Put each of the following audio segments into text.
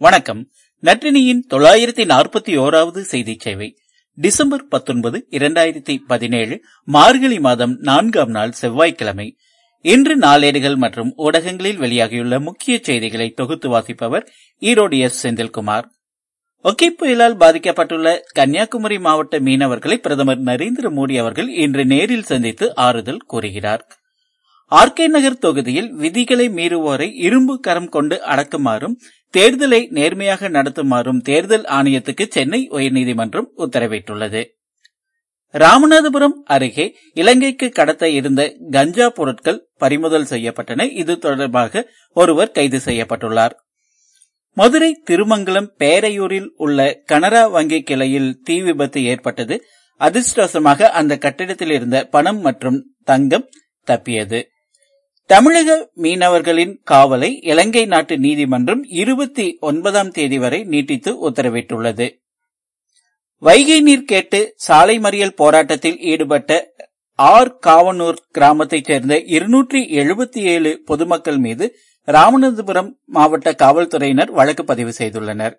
வணக்கம். நற்றினியின் தொள்ளாயிரத்தி நாற்பத்தி ஓராவது செய்தி சேவை. டிசம்பர் பத்தொன்பது இரண்டாயிரத்தி பதினேழு மார்கழி மாதம் நான்காம் நாள் செவ்வாய்க்கிழமை. இன்று நாளேடுகள் மற்றும் ஊடகங்களில் வெளியாகியுள்ள முக்கிய செய்திகளை தொகுத்து வாசிப்பவர் ஈரோடு எஸ். செந்தில்குமார். ஒக்கி புயலால் பாதிக்கப்பட்டுள்ள கன்னியாகுமரி மாவட்ட மீனவர்களை பிரதமர் நரேந்திர மோடி அவர்கள் இன்று நேரில் சந்தித்து ஆறுதல் ஆர்கே நகர் தொகுதியில் விதிகளை மீறுவோரை இரும்பு கரம் கொண்டு அடக்குமாறும் தேர்தலை நேர்மையாக நடத்துமாறும் தேர்தல் ஆணையத்துக்கு சென்னை உயர்நீதிமன்றம் உத்தரவிட்டுள்ளது. ராமநாதபுரம் அருகே இலங்கைக்கு கடத்த இருந்த கஞ்சா பொருட்கள் பறிமுதல் செய்யப்பட்டன. இது தொடர்பாக ஒருவர் கைது செய்யப்பட்டுள்ளார். மதுரை திருமங்கலம் பேரையூரில் உள்ள கனரா வங்கி கிளையில் தீ விபத்து ஏற்பட்டது. அதிர்ஷ்டவசமாக அந்த கட்டிடத்தில் இருந்த பணம் மற்றும் தங்கம் தப்பியது. தமிழக மீனவர்களின் காவலை இலங்கை நாட்டு நீதிமன்றம் இருபத்தி ஒன்பதாம் தேதி வரை நீட்டித்து உத்தரவிட்டுள்ளது. வைகை நீர் கேட்டு சாலை மறியல் போராட்டத்தில் ஈடுபட்ட ஆர். காவனூர் கிராமத்தைச் சேர்ந்த இருநூற்றி எழுபத்தி ஏழு பொதுமக்கள் மீது ராமநாதபுரம் மாவட்ட காவல்துறையினர் வழக்கு பதிவு செய்துள்ளனர்.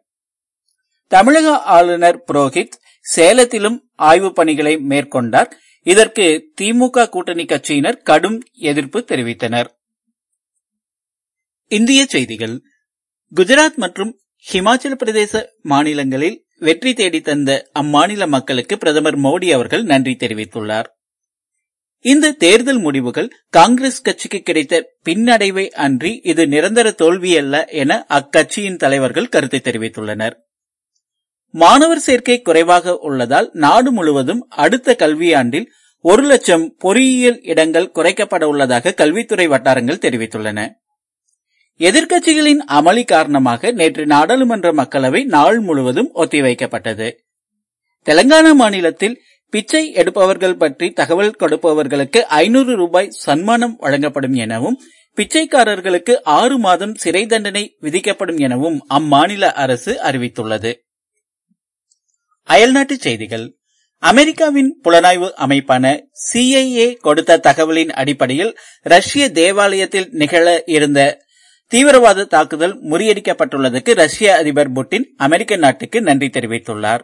தமிழக ஆளுநர் புரோஹித் சேலத்திலும் ஆய்வுப் பணிகளை மேற்கொண்டார். இதற்கு திமுக கூட்டணி கட்சியினர் கடும் எதிர்ப்பு தெரிவித்தனர். இந்திய செய்திகள். குஜராத் மற்றும் ஹிமாச்சல பிரதேச மாநிலங்களில் வெற்றி தேடி தந்த அம்மாநில மக்களுக்கு பிரதமர் மோடி அவர்கள் நன்றி தெரிவித்துள்ளார். இந்த தேர்தல் முடிவுகள் காங்கிரஸ் கட்சிக்கு கிடைத்த பின்னடைவை அன்றி இது நிரந்தர தோல்வியல்ல என அக்கட்சியின் தலைவர்கள் கருத்து தெரிவித்துள்ளனர். மாணவர் சேர்க்கை குறைவாக உள்ளதால் நாடு முழுவதும் அடுத்த கல்வியாண்டில் ஒரு லட்சம் பொறியியல் இடங்கள் குறைக்கப்பட உள்ளதாக கல்வித்துறை வட்டாரங்கள் தெரிவித்துள்ளன. எதிர்க்கட்சிகளின் அமளி காரணமாக நேற்று நாடாளுமன்ற மக்களவை நாள் முழுவதும் ஒத்திவைக்கப்பட்டது. தெலங்கானா மாநிலத்தில் பிச்சை எடுப்பவர்கள் பற்றி தகவல் கொடுப்பவர்களுக்கு ஐநூறு ரூபாய் சன்மானம் வழங்கப்படும் எனவும் பிச்சைக்காரர்களுக்கு ஆறு மாதம் சிறை தண்டனை விதிக்கப்படும் எனவும் அம்மாநில அரசு அறிவித்துள்ளது. அயல்நாட்டு செய்திகள். அமெரிக்காவின் புலனாய்வு அமைப்பான சிஐஏ கொடுத்த தகவலின் அடிப்படையில் ரஷ்ய தேவாலயத்தில் நிகழ இருந்த தீவிரவாத தாக்குதல் முறியடிக்கப்பட்டுள்ளதற்கு ரஷ்ய அதிபர் புட்டின் அமெரிக்க நாட்டுக்கு நன்றி தெரிவித்துள்ளார்.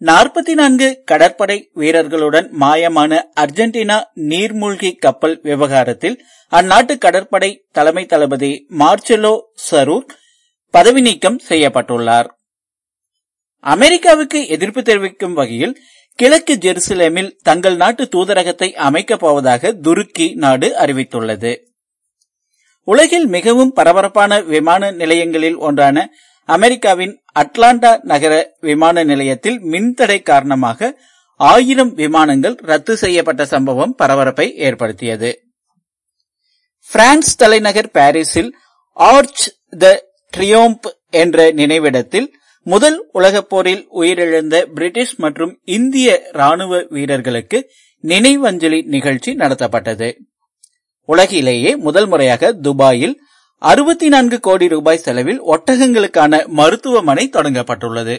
நாற்பத்தி நான்கு கடற்படை வீரர்களுடன் மாயமான அர்ஜென்டினா நீர்மூழ்கி கப்பல் விவகாரத்தில் அந்நாட்டு கடற்படை தலைமை தளபதி மார்ச்செலோ சரூர் பதவி நீக்கம் செய்யப்பட்டுள்ளார். அமெரிக்காவுக்கு எதிர்ப்பு தெரிவிக்கும் வகையில் கிழக்கு ஜெருசலேமில் தங்கள் நாட்டு தூதரகத்தை அமைக்கப் போவதாக துருக்கி நாடு அறிவித்துள்ளது. உலகில் மிகவும் பரபரப்பான விமான நிலையங்களில் ஒன்றான அமெரிக்காவின் அட்லாண்டா நகர விமான நிலையத்தில் மின்தடை காரணமாக ஆயிரம் விமானங்கள் ரத்து செய்யப்பட்ட சம்பவம் பரபரப்பை ஏற்படுத்தியது. பிரான்ஸ் தலைநகர் பாரிஸில் ஆர்ச் த ட்ரியோம்ப் என்ற நினைவிடத்தில் முதல் உலகப் போரில் உயிரிழந்த பிரிட்டிஷ் மற்றும் இந்திய ராணுவ வீரர்களுக்கு நினைவஞ்சலி நிகழ்ச்சி நடத்தப்பட்டது. உலகிலேயே முதல் முறையாக துபாயில் அறுபத்தி நான்கு கோடி ரூபாய் செலவில் ஒட்டகங்களுக்கான மருத்துவமனை தொடங்கப்பட்டுள்ளது.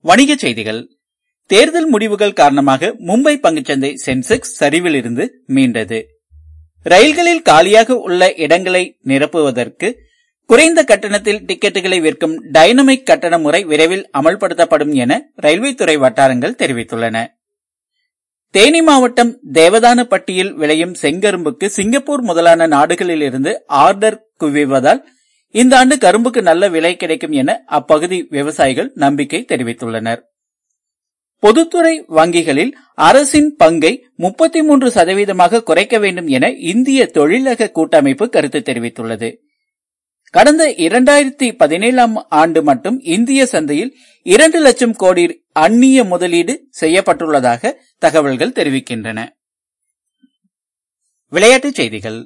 வணிகச் செய்திகள். தேர்தல் முடிவுகள் காரணமாக மும்பை பங்குச்சந்தை சென்செக்ஸ் சரிவில் இருந்து மீண்டது. ரயில்களில் காலியாக உள்ள இடங்களை நிரப்புவதற்கு குறைந்த கட்டணத்தில் டிக்கெட்டுகளை விற்கும் டைனமிக் கட்டண முறை விரைவில் அமல்படுத்தப்படும் என ரயில்வே துறை வட்டாரங்கள் தெரிவித்துள்ளன. தேனி மாவட்டம் தேவதானப்பட்டியில் விளையும் செங்கரும்புக்கு சிங்கப்பூர் முதலான நாடுகளில் இருந்து ஆர்டர் குவிவதால் இந்த ஆண்டு கரும்புக்கு நல்ல விலை கிடைக்கும் என அப்பகுதி விவசாயிகள் நம்பிக்கை தெரிவித்துள்ளனர். பொதுத்துறை வங்கிகளில் அரசின் பங்கை முப்பத்தி மூன்று சதவீதமாக குறைக்க வேண்டும் என இந்திய தொழிலக கூட்டமைப்பு கருத்து தெரிவித்துள்ளது. கடந்த இரண்டாயிரத்தி பதினேழாம் ஆண்டு மட்டும் இந்திய சந்தையில் இரண்டு லட்சம் கோடி அந்நிய முதலீடு செய்யப்பட்டுள்ளதாக தகவல்கள் தெரிவிக்கின்றன. விளையாட்டுச் செய்திகள்.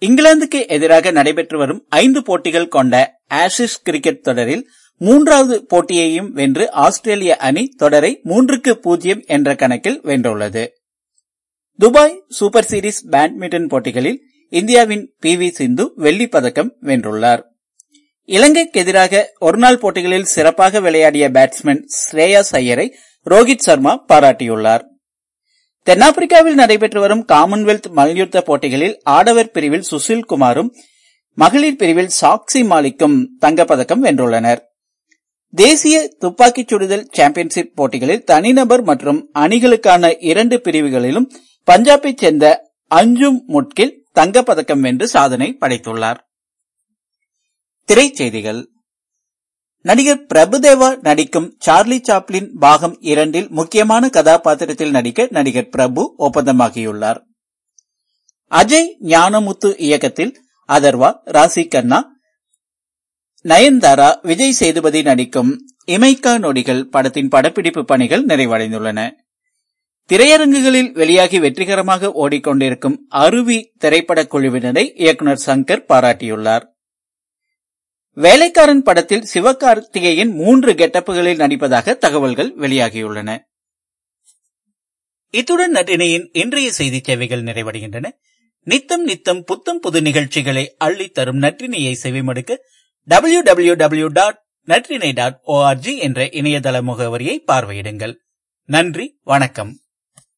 இங்கிலாந்துக்கு எதிராக நடைபெற்று வரும் ஐந்து போட்டிகள் கொண்ட ஆசிஸ் கிரிக்கெட் தொடரில் மூன்றாவது போட்டியையும் வென்று ஆஸ்திரேலிய அணி தொடரை மூன்றுக்கு பூஜ்ஜியம் என்ற கணக்கில் வென்றுள்ளது. துபாய் சூப்பர் சீரிஸ் பேட்மிண்டன் போட்டிகளில் இந்தியாவின் பி வி சிந்து வெள்ளி பதக்கம் வென்றுள்ளார். இலங்கைக்கு எதிராக ஒருநாள் போட்டிகளில் சிறப்பாக விளையாடிய பேட்ஸ்மேன் ஸ்ரேயாஸ் ஐயரை ரோஹித் சர்மா பாராட்டியுள்ளார். தென்னாப்பிரிக்காவில் நடைபெற்று வரும் காமன்வெல்த் மல்யுத்த போட்டிகளில் ஆடவர் பிரிவில் சுசில் குமாரும் மகளிர் பிரிவில் சாக்சி மாலிக்கும் தங்கப்பதக்கம் வென்றுள்ளனர். தேசிய துப்பாக்கிச் சுடுதல் சாம்பியன்ஷிப் போட்டிகளில் தனிநபர் மற்றும் அணிகளுக்கான இரண்டு பிரிவுகளிலும் பஞ்சாபைச் சேர்ந்த அஞ்சும் முட்கில் தங்கப்பதக்கம் வென்று சாதனை படைத்துள்ளார். திரைச்செய்திகள். நடிகர் பிரபுதேவா நடிக்கும் சார்லி சாப்ளின் பாகம் இரண்டில் முக்கியமான கதாபாத்திரத்தில் நடிக்க நடிகர் பிரபு ஒப்பந்தமாகியுள்ளார். அஜய் ஞானமுத்து இயக்கத்தில் அதர்வா ராசி கண்ணா நயன்தாரா விஜய் சேதுபதி நடிக்கும் இமைக்கா நொடிகள் படத்தின் படப்பிடிப்பு பணிகள் நிறைவடைந்துள்ளன. திரையரங்குகளில் வெளியாகி வெற்றிகரமாக ஓடிக்கொண்டிருக்கும் அருவி திரைப்படக் குழுவினரை இயக்குநர் சங்கர் பாராட்டியுள்ளார். வேலைக்காரன் படத்தில் சிவகார்த்திகேயன் மூன்று கெட்டப்புகளில் நடிப்பதாக தகவல்கள் வெளியாகியுள்ளன. இத்துடன் நட்டினையின் இன்றைய செய்தி சேவைகள் நிறைவடைகின்றன. நித்தம் நித்தம் புத்தம் புது நிகழ்ச்சிகளை அள்ளி தரும் நற்றினையை செவிமடுக்க W W W dot Natrinai dot ORG என்ற இணையதள முகவரியை பார்வையிடுங்கள். நன்றி வணக்கம்.